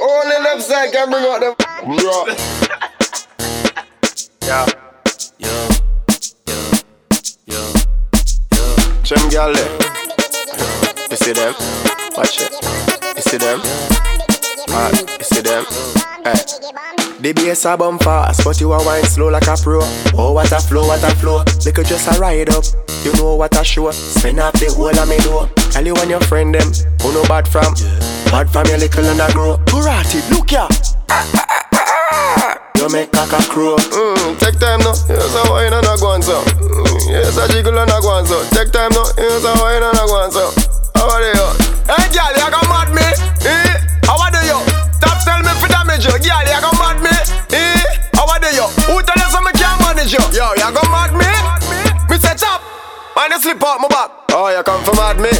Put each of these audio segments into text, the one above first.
Only left side can bring out them. Rock. yeah. Yo, yo, yo, yo. Chem girl there. Eh? You see them? Watch it. You see them? Alright, you see them? Hey. The bass a bump fast, but you a wine slow like a pro. Oh, what a flow, what a flow. Little just a ride up. You know what a show. Spin up the whole of me door. Tell you when your friend them, who know bad from. Bad from your little and a grow. Burati, look ya. You make caca crow. Mm, take time now. Here's a wine and a go on so. Mm, here's a jiggle and a go on so. Take time now. Here's a wine and a go on so. How are you? Hey, girl, you got mad me? Eh? How are you? Stop tell me for damage you. Girl, you got mad me? Eh? How are you? Who tell you so me can't manage you? Yo, you got mad me? Me say chop. Man, you slip out my back. Oh, you come from mad me?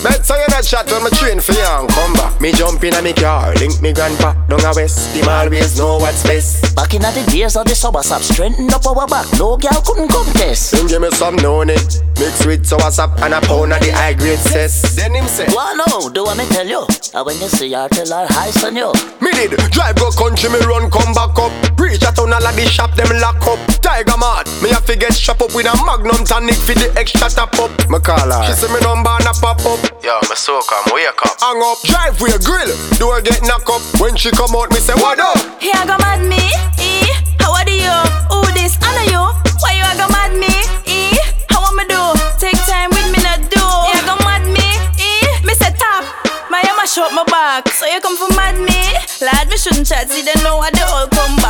Bet so you not shot when my train for you and come back. Me jump in a me car, link me grandpa down a west. Him always know what's best. Back in the days of the summer sap, strengthen up our back. No girl couldn't contest. Him give me some known it, mix with soursop and a pound of the high grade cess. Then him say, Well, no, do what me tell you. And when you see her, tell her hi, son you. Me did drive go country, me run come back up. Preach a town all of the shop them lock up. Tiger mad, me have to get shop up with a magnum tonic for the extra top up. Me call her, she say me number and a pop up. Yo, me so come wake up. Hang up, drive with a grill, Do I get knock up. When she come out, me say what up? Here I go mad me, eh? How are you? Who this? I know you. Why you a go mad me, eh? How am me do? Take time with me not do. Here go mad me, eh? Me say top. My am mash up my back. So you come for mad me? Lad, me shouldn't chat. See they know I the all come back. Aye.